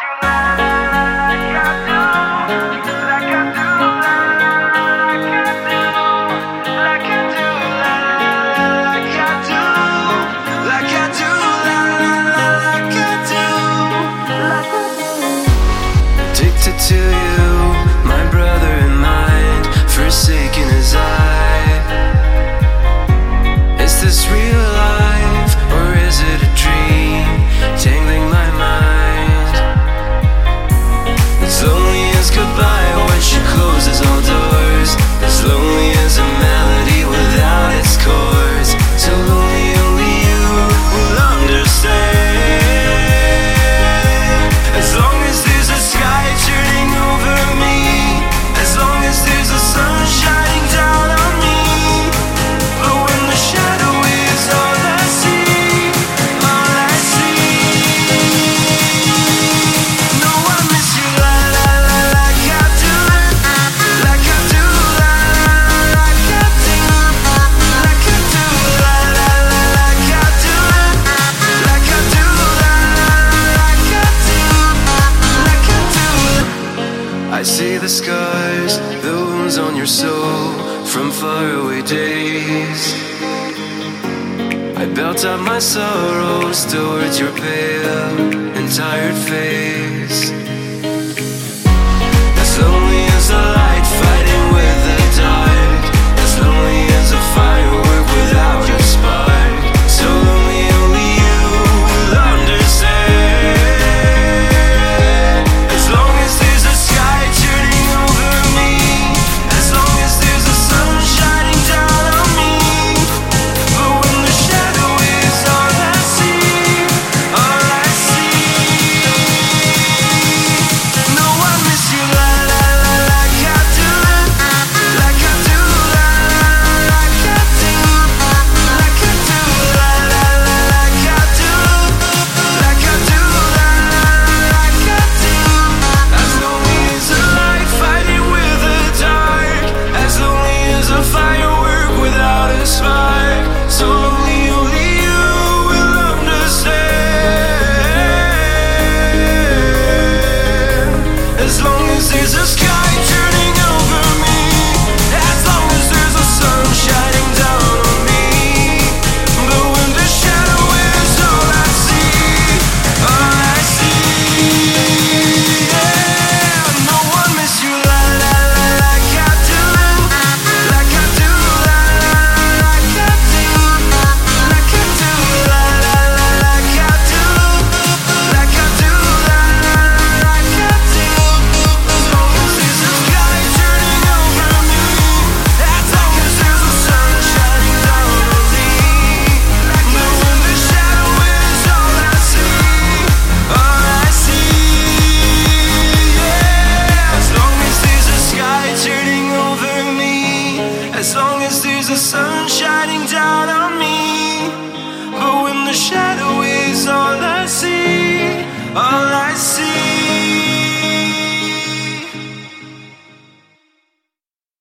you love. the skies, the wounds on your soul from faraway days. I belt out my sorrows towards your pale and tired face. This is the sun shining down on me. But when the shadow is all I see.